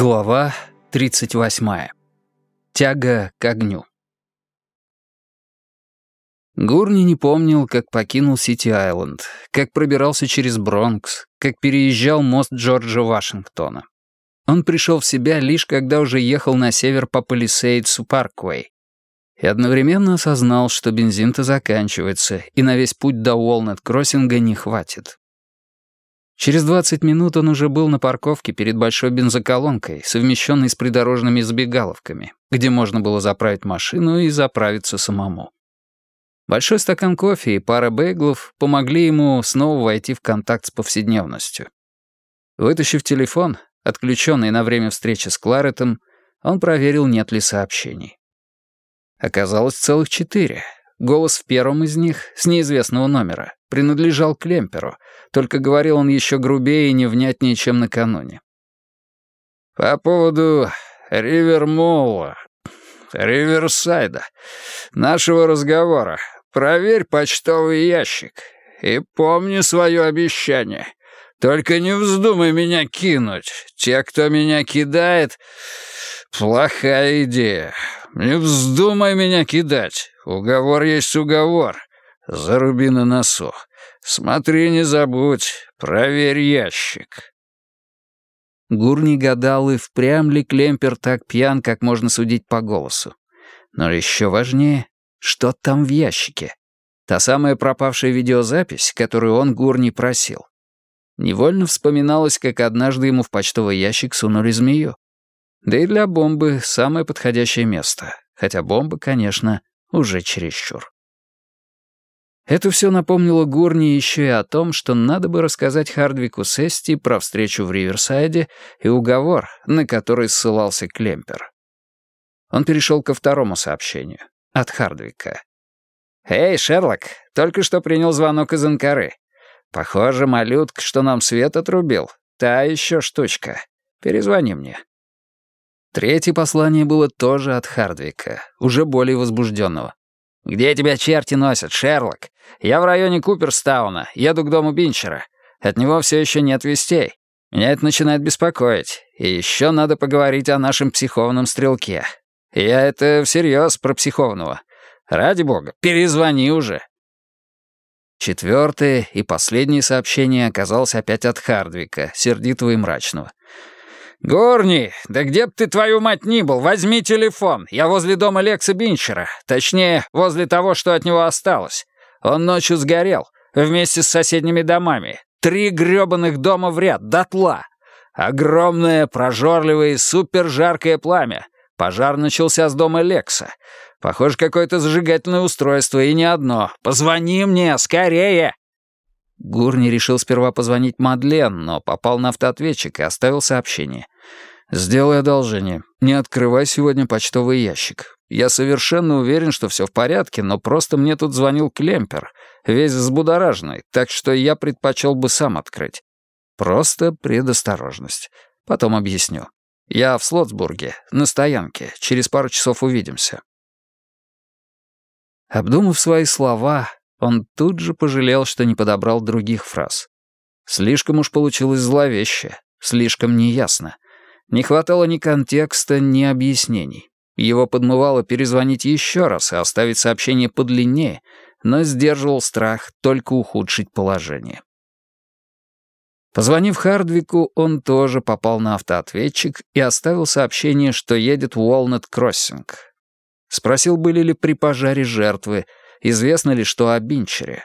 Глава 38. Тяга к огню. Гурни не помнил, как покинул Сити-Айленд, как пробирался через Бронкс, как переезжал мост Джорджа Вашингтона. Он пришел в себя лишь когда уже ехал на север по Палисейдсу Парквей и одновременно осознал, что бензин-то заканчивается, и на весь путь до Уолнет-Кроссинга не хватит. Через 20 минут он уже был на парковке перед большой бензоколонкой, совмещенной с придорожными забегаловками, где можно было заправить машину и заправиться самому. Большой стакан кофе и пара бейглов помогли ему снова войти в контакт с повседневностью. Вытащив телефон, отключенный на время встречи с Кларетом, он проверил, нет ли сообщений. Оказалось целых четыре. Голос в первом из них, с неизвестного номера, принадлежал Клемперу, только говорил он еще грубее и невнятнее, чем накануне. «По поводу Ривермолла, Риверсайда, нашего разговора, проверь почтовый ящик и помни свое обещание. Только не вздумай меня кинуть. Те, кто меня кидает, плохая идея. Не вздумай меня кидать. Уговор есть уговор. Заруби на носу. Смотри, не забудь, проверь ящик. Гурни гадал, и впрямь ли Клемпер так пьян, как можно судить по голосу. Но еще важнее, что там в ящике. Та самая пропавшая видеозапись, которую он Гурни просил. Невольно вспоминалось, как однажды ему в почтовый ящик сунули змею. Да и для бомбы самое подходящее место, хотя бомба, конечно, уже чересчур. Это все напомнило Гурни еще и о том, что надо бы рассказать Хардвику Сести про встречу в Риверсайде и уговор, на который ссылался Клемпер. Он перешел ко второму сообщению. От Хардвика. «Эй, Шерлок, только что принял звонок из Анкары. Похоже, малютка, что нам свет отрубил. Та еще штучка. Перезвони мне». Третье послание было тоже от Хардвика, уже более возбужденного. «Где тебя черти носят, Шерлок? Я в районе Куперстауна, еду к дому Бинчера. От него все еще нет вестей. Меня это начинает беспокоить. И еще надо поговорить о нашем психованном стрелке. Я это всерьез про психованного. Ради бога, перезвони уже». Четвертое и последнее сообщение оказалось опять от Хардвика, сердитого и мрачного. «Горни, да где б ты, твою мать, ни был, возьми телефон. Я возле дома Лекса Бинчера. Точнее, возле того, что от него осталось. Он ночью сгорел, вместе с соседними домами. Три грёбаных дома в ряд, дотла. Огромное, прожорливое и супержаркое пламя. Пожар начался с дома Лекса. Похоже, какое-то зажигательное устройство, и не одно. Позвони мне, скорее!» Гурни решил сперва позвонить Мадлен, но попал на автоответчик и оставил сообщение. «Сделай одолжение. Не открывай сегодня почтовый ящик. Я совершенно уверен, что все в порядке, но просто мне тут звонил Клемпер, весь взбудораженный, так что я предпочел бы сам открыть. Просто предосторожность. Потом объясню. Я в Слотсбурге, на стоянке. Через пару часов увидимся». Обдумав свои слова, он тут же пожалел, что не подобрал других фраз. Слишком уж получилось зловеще, слишком неясно. Не хватало ни контекста, ни объяснений. Его подмывало перезвонить еще раз и оставить сообщение подлиннее, но сдерживал страх только ухудшить положение. Позвонив Хардвику, он тоже попал на автоответчик и оставил сообщение, что едет в Уолнет-Кроссинг. Спросил, были ли при пожаре жертвы, известно ли что о Бинчере.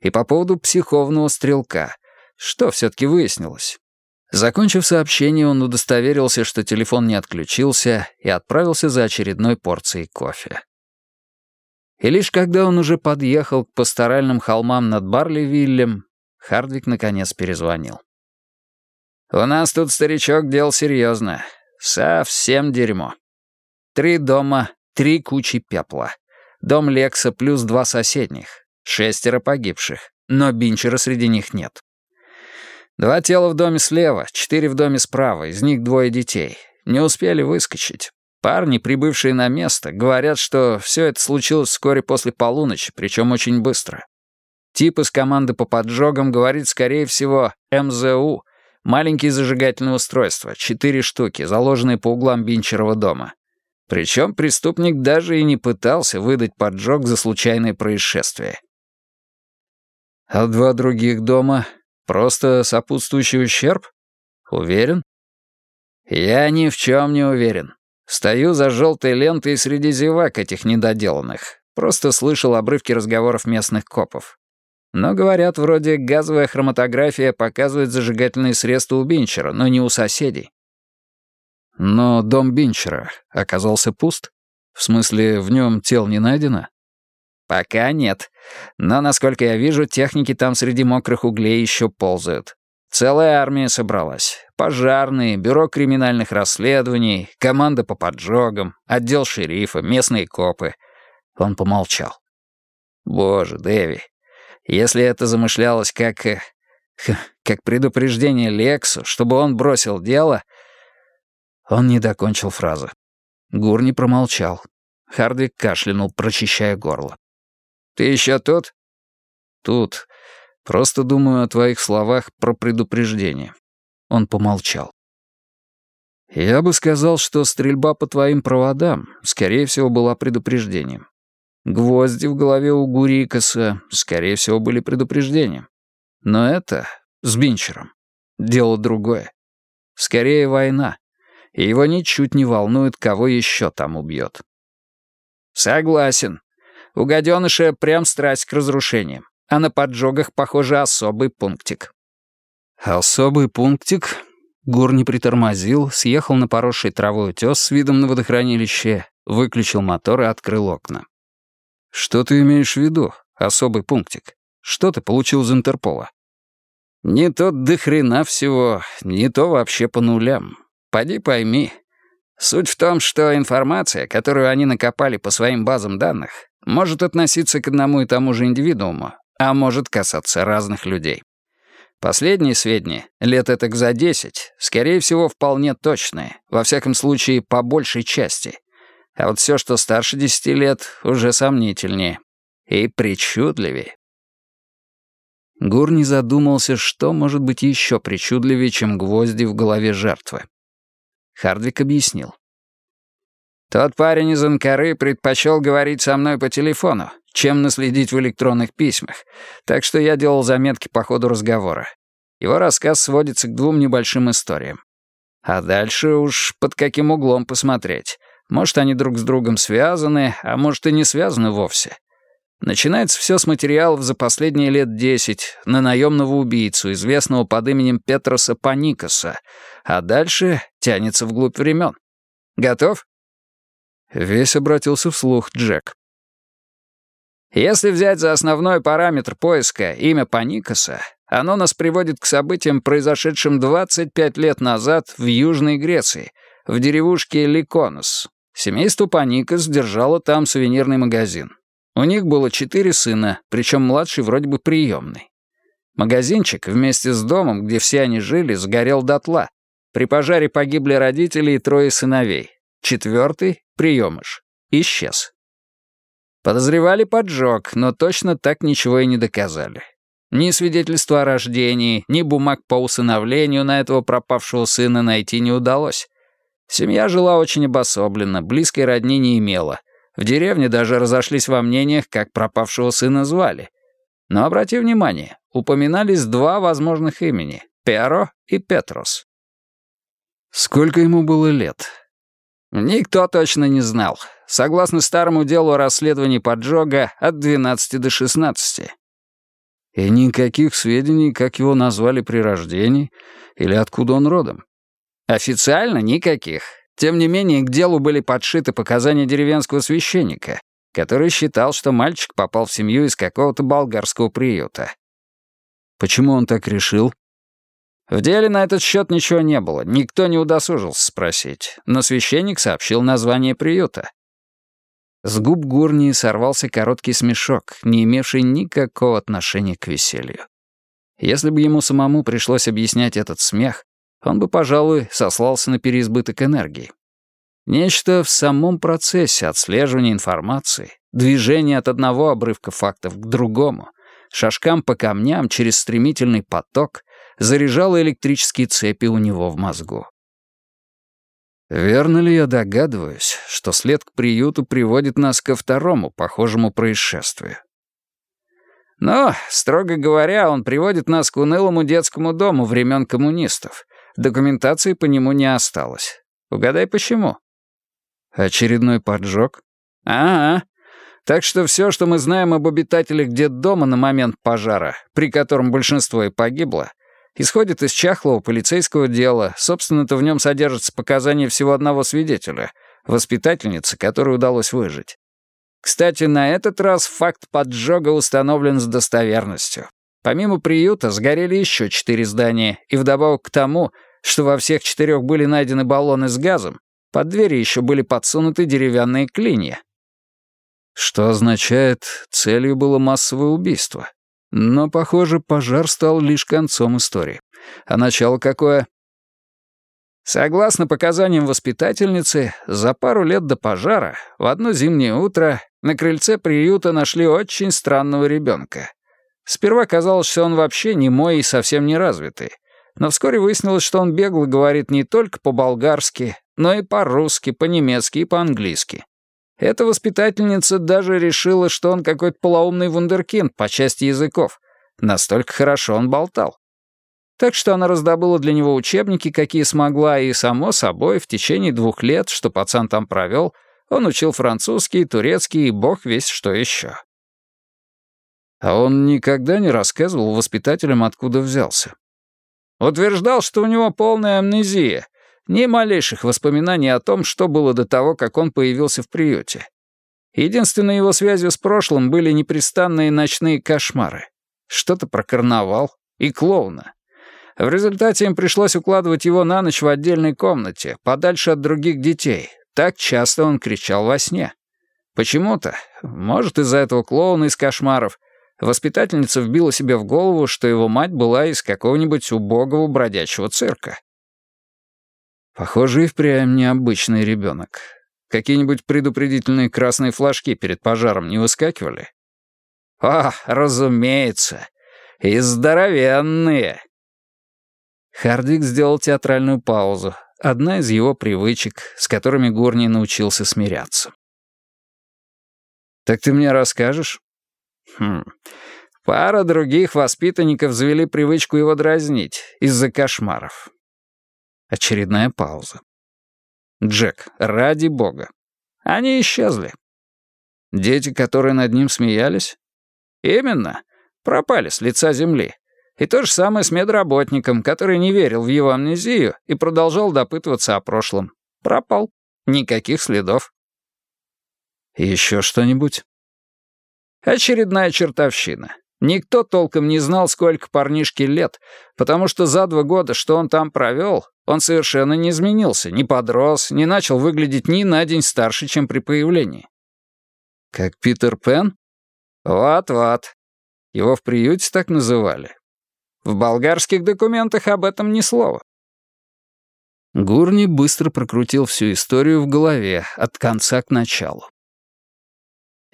И по поводу психовного стрелка. Что все-таки выяснилось? Закончив сообщение, он удостоверился, что телефон не отключился, и отправился за очередной порцией кофе. И лишь когда он уже подъехал к пасторальным холмам над Барливиллем, Хардвик наконец перезвонил. «У нас тут, старичок, дел серьезно. Совсем дерьмо. Три дома, три кучи пепла. Дом Лекса плюс два соседних. Шестеро погибших. Но Бинчера среди них нет. Два тела в доме слева, четыре в доме справа, из них двое детей. Не успели выскочить. Парни, прибывшие на место, говорят, что все это случилось вскоре после полуночи, причем очень быстро. Тип из команды по поджогам говорит, скорее всего, МЗУ, Маленькие зажигательные устройства, четыре штуки, заложенные по углам Бинчерова дома. Причем преступник даже и не пытался выдать поджог за случайное происшествие. А два других дома — просто сопутствующий ущерб? Уверен? Я ни в чем не уверен. Стою за желтой лентой среди зевак этих недоделанных. Просто слышал обрывки разговоров местных копов. Но, говорят, вроде газовая хроматография показывает зажигательные средства у Бинчера, но не у соседей. Но дом Бинчера оказался пуст? В смысле, в нем тел не найдено? Пока нет. Но, насколько я вижу, техники там среди мокрых углей еще ползают. Целая армия собралась. Пожарные, бюро криминальных расследований, команда по поджогам, отдел шерифа, местные копы. Он помолчал. Боже, Дэви, если это замышлялось как... Э, как предупреждение Лексу, чтобы он бросил дело... Он не докончил фразы. Гурни промолчал. Хардвик кашлянул, прочищая горло. «Ты еще тут?» «Тут. Просто думаю о твоих словах про предупреждение». Он помолчал. «Я бы сказал, что стрельба по твоим проводам, скорее всего, была предупреждением. Гвозди в голове у Гурикаса, скорее всего, были предупреждением. Но это с Бинчером. Дело другое. Скорее война. И его ничуть не волнует, кого еще там убьет. Согласен. У гаденыша прям страсть к разрушениям. А на поджогах, похоже, особый пунктик. Особый пунктик? Гур не притормозил, съехал на поросший травой утес с видом на водохранилище, выключил мотор и открыл окна. «Что ты имеешь в виду, особый пунктик? Что ты получил из Интерпола?» «Не то до хрена всего, не то вообще по нулям. Поди пойми. Суть в том, что информация, которую они накопали по своим базам данных, может относиться к одному и тому же индивидууму, а может касаться разных людей. Последние сведения, лет этак за десять, скорее всего, вполне точные, во всяком случае, по большей части. А вот все, что старше десяти лет, уже сомнительнее. И причудливее. Гур не задумался, что может быть еще причудливее, чем гвозди в голове жертвы. Хардвик объяснил. «Тот парень из Анкары предпочел говорить со мной по телефону, чем наследить в электронных письмах, так что я делал заметки по ходу разговора. Его рассказ сводится к двум небольшим историям. А дальше уж под каким углом посмотреть. Может, они друг с другом связаны, а может и не связаны вовсе. Начинается все с материалов за последние лет десять на наемного убийцу, известного под именем Петроса Паникаса, а дальше тянется вглубь времен. Готов? Весь обратился вслух Джек. Если взять за основной параметр поиска имя Паникаса, оно нас приводит к событиям, произошедшим 25 лет назад в Южной Греции, в деревушке Ликонос, Семейство Паникас держало там сувенирный магазин. У них было четыре сына, причем младший вроде бы приемный. Магазинчик вместе с домом, где все они жили, сгорел дотла. При пожаре погибли родители и трое сыновей. Четвертый, приемыш, исчез. Подозревали поджог, но точно так ничего и не доказали. Ни свидетельства о рождении, ни бумаг по усыновлению на этого пропавшего сына найти не удалось. Семья жила очень обособленно, близкой родни не имела. В деревне даже разошлись во мнениях, как пропавшего сына звали. Но обрати внимание, упоминались два возможных имени — Перо и Петрос. Сколько ему было лет? Никто точно не знал. Согласно старому делу о расследовании поджога, от 12 до 16. И никаких сведений, как его назвали при рождении, или откуда он родом. Официально никаких. Тем не менее, к делу были подшиты показания деревенского священника, который считал, что мальчик попал в семью из какого-то болгарского приюта. Почему он так решил? В деле на этот счет ничего не было, никто не удосужился спросить, но священник сообщил название приюта. С губ Гурни сорвался короткий смешок, не имевший никакого отношения к веселью. Если бы ему самому пришлось объяснять этот смех, он бы, пожалуй, сослался на переизбыток энергии. Нечто в самом процессе отслеживания информации, движения от одного обрывка фактов к другому, шажкам по камням через стремительный поток, заряжала электрические цепи у него в мозгу. Верно ли я догадываюсь, что след к приюту приводит нас ко второму похожему происшествию? Но, строго говоря, он приводит нас к унылому детскому дому времен коммунистов. Документации по нему не осталось. Угадай, почему? Очередной поджог? Ага. Так что все, что мы знаем об обитателях детдома на момент пожара, при котором большинство и погибло, исходит из чахлого полицейского дела. Собственно-то в нем содержатся показания всего одного свидетеля, воспитательницы, которой удалось выжить. Кстати, на этот раз факт поджога установлен с достоверностью. Помимо приюта сгорели еще четыре здания, и вдобавок к тому, что во всех четырех были найдены баллоны с газом, под двери еще были подсунуты деревянные клинья. Что означает, целью было массовое убийство. Но, похоже, пожар стал лишь концом истории. А начало какое? Согласно показаниям воспитательницы, за пару лет до пожара в одно зимнее утро на крыльце приюта нашли очень странного ребенка. Сперва казалось, что он вообще не мой и совсем не развитый. Но вскоре выяснилось, что он бегло говорит не только по-болгарски, но и по-русски, по-немецки и по-английски. Эта воспитательница даже решила, что он какой-то полоумный вундеркинд по части языков. Настолько хорошо он болтал. Так что она раздобыла для него учебники, какие смогла, и, само собой, в течение двух лет, что пацан там провел, он учил французский, турецкий и бог весь что еще. А он никогда не рассказывал воспитателям, откуда взялся. Утверждал, что у него полная амнезия, ни малейших воспоминаний о том, что было до того, как он появился в приюте. Единственной его связью с прошлым были непрестанные ночные кошмары. Что-то про карнавал и клоуна. В результате им пришлось укладывать его на ночь в отдельной комнате, подальше от других детей. Так часто он кричал во сне. Почему-то, может, из-за этого клоуна из кошмаров, воспитательница вбила себе в голову, что его мать была из какого-нибудь убогого бродячего цирка. Похоже, и впрямь необычный ребенок. Какие-нибудь предупредительные красные флажки перед пожаром не выскакивали? О, разумеется. И здоровенные. Хардик сделал театральную паузу. Одна из его привычек, с которыми Горни научился смиряться. «Так ты мне расскажешь?» «Хм. Пара других воспитанников завели привычку его дразнить из-за кошмаров». Очередная пауза. «Джек, ради бога. Они исчезли». «Дети, которые над ним смеялись?» «Именно. Пропали с лица земли. И то же самое с медработником, который не верил в его амнезию и продолжал допытываться о прошлом. Пропал. Никаких следов. Еще что-нибудь? Очередная чертовщина. Никто толком не знал, сколько парнишке лет, потому что за два года, что он там провел, он совершенно не изменился, не подрос, не начал выглядеть ни на день старше, чем при появлении. Как Питер Пен? Вот-вот. Его в приюте так называли. В болгарских документах об этом ни слова. Гурни быстро прокрутил всю историю в голове, от конца к началу.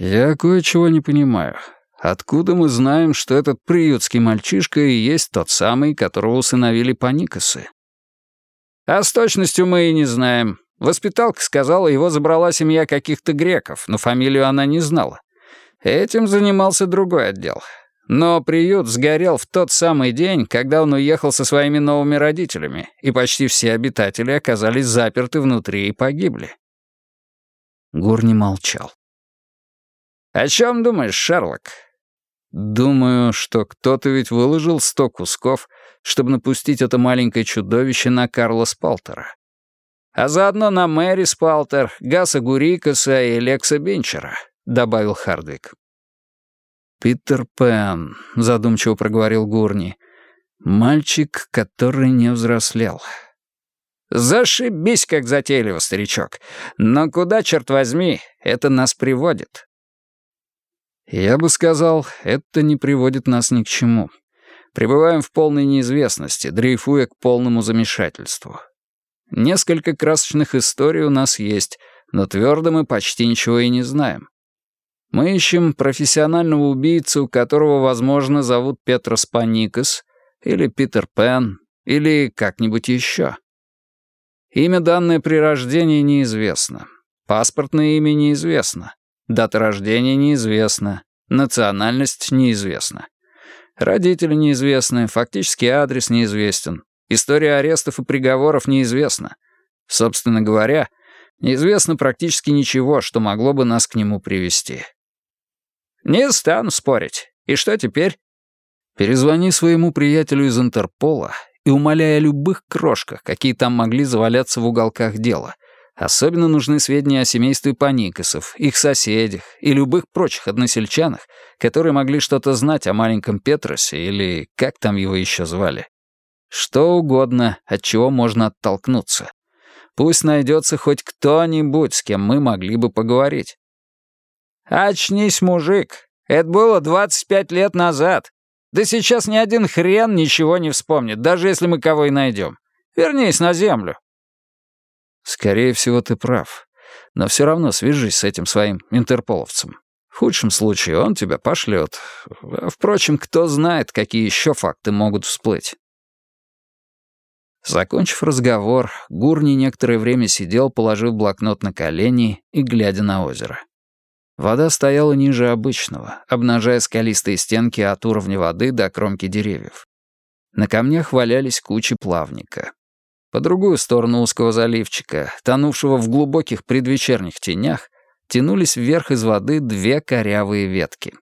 «Я кое-чего не понимаю. Откуда мы знаем, что этот приютский мальчишка и есть тот самый, которого усыновили паникосы?» «А с точностью мы и не знаем. Воспиталка сказала, его забрала семья каких-то греков, но фамилию она не знала. Этим занимался другой отдел. Но приют сгорел в тот самый день, когда он уехал со своими новыми родителями, и почти все обитатели оказались заперты внутри и погибли. Гурни молчал. «О чем думаешь, Шерлок?» «Думаю, что кто-то ведь выложил сто кусков, чтобы напустить это маленькое чудовище на Карла Спалтера. А заодно на Мэри Спалтер, Гаса Гурикаса и Лекса Бенчера», — добавил Хардвик. «Питер Пен», — задумчиво проговорил Гурни. «Мальчик, который не взрослел». «Зашибись, как затейливо, старичок. Но куда, черт возьми, это нас приводит?» «Я бы сказал, это не приводит нас ни к чему. Пребываем в полной неизвестности, дрейфуя к полному замешательству. Несколько красочных историй у нас есть, но твердо мы почти ничего и не знаем. Мы ищем профессионального убийцу, которого, возможно, зовут Петрос Паникас, или Питер Пен, или как-нибудь еще. Имя, данное при рождении, неизвестно. Паспортное имя неизвестно. Дата рождения неизвестна. Национальность неизвестна. Родители неизвестны, фактический адрес неизвестен. История арестов и приговоров неизвестна. Собственно говоря, неизвестно практически ничего, что могло бы нас к нему привести. «Не стану спорить. И что теперь?» «Перезвони своему приятелю из Интерпола и умоляй о любых крошках, какие там могли заваляться в уголках дела. Особенно нужны сведения о семействе Паникасов, их соседях и любых прочих односельчанах, которые могли что-то знать о маленьком Петросе или как там его еще звали. Что угодно, от чего можно оттолкнуться. Пусть найдется хоть кто-нибудь, с кем мы могли бы поговорить. «Очнись, мужик. Это было 25 лет назад. Да сейчас ни один хрен ничего не вспомнит, даже если мы кого и найдем. Вернись на землю». «Скорее всего, ты прав. Но все равно свяжись с этим своим интерполовцем. В худшем случае он тебя пошлет. Впрочем, кто знает, какие еще факты могут всплыть». Закончив разговор, Гурни некоторое время сидел, положив блокнот на колени и глядя на озеро. Вода стояла ниже обычного, обнажая скалистые стенки от уровня воды до кромки деревьев. На камнях валялись кучи плавника. По другую сторону узкого заливчика, тонувшего в глубоких предвечерних тенях, тянулись вверх из воды две корявые ветки.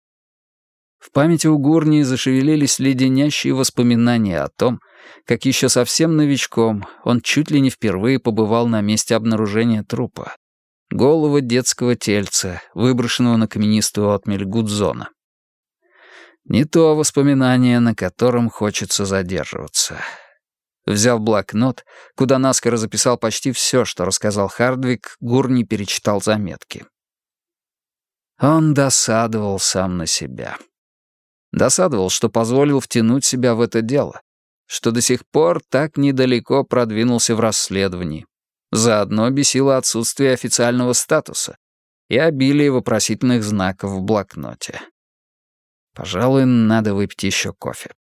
В памяти у Гурни зашевелились леденящие воспоминания о том, как еще совсем новичком он чуть ли не впервые побывал на месте обнаружения трупа, голого детского тельца, выброшенного на каменистую отмель Гудзона. Не то воспоминание, на котором хочется задерживаться. Взяв блокнот, куда наскоро записал почти все, что рассказал Хардвик, Гурни перечитал заметки. Он досадовал сам на себя. Досадовал, что позволил втянуть себя в это дело, что до сих пор так недалеко продвинулся в расследовании, Заодно бесило отсутствие официального статуса и обилие вопросительных знаков в блокноте. Пожалуй, надо выпить еще кофе.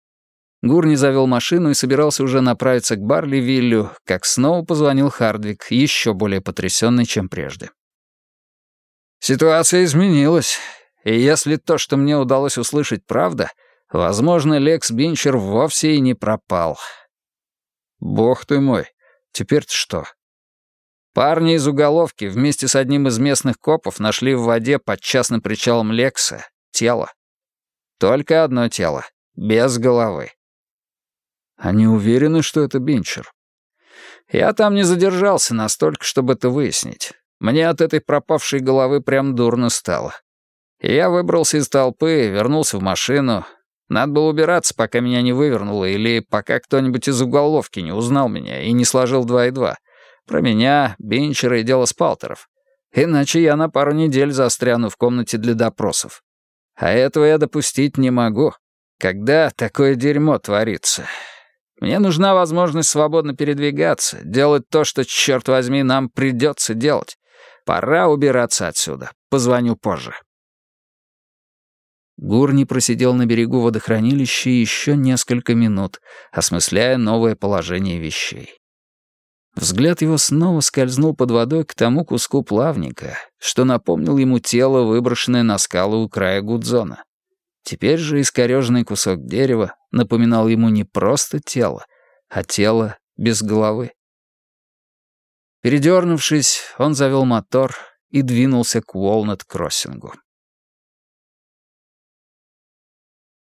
Гурни завел машину и собирался уже направиться к Барли-Виллю, как снова позвонил Хардвик, еще более потрясенный, чем прежде. «Ситуация изменилась, и если то, что мне удалось услышать, правда, возможно, Лекс Бинчер вовсе и не пропал». «Бог ты мой, теперь-то что?» Парни из уголовки вместе с одним из местных копов нашли в воде под частным причалом Лекса тело. Только одно тело, без головы. Они уверены, что это Бинчер? Я там не задержался настолько, чтобы это выяснить. Мне от этой пропавшей головы прям дурно стало. Я выбрался из толпы, вернулся в машину. Надо было убираться, пока меня не вывернуло, или пока кто-нибудь из уголовки не узнал меня и не сложил два и два. Про меня, Бинчера и дело Спалтеров. Иначе я на пару недель застряну в комнате для допросов. А этого я допустить не могу. Когда такое дерьмо творится? Мне нужна возможность свободно передвигаться, делать то, что, черт возьми, нам придется делать. Пора убираться отсюда. Позвоню позже. Гурни просидел на берегу водохранилища еще несколько минут, осмысляя новое положение вещей. Взгляд его снова скользнул под водой к тому куску плавника, что напомнил ему тело, выброшенное на скалу у края Гудзона. Теперь же искорёженный кусок дерева напоминал ему не просто тело, а тело без головы. Передернувшись, он завел мотор и двинулся к Уолнет-кроссингу.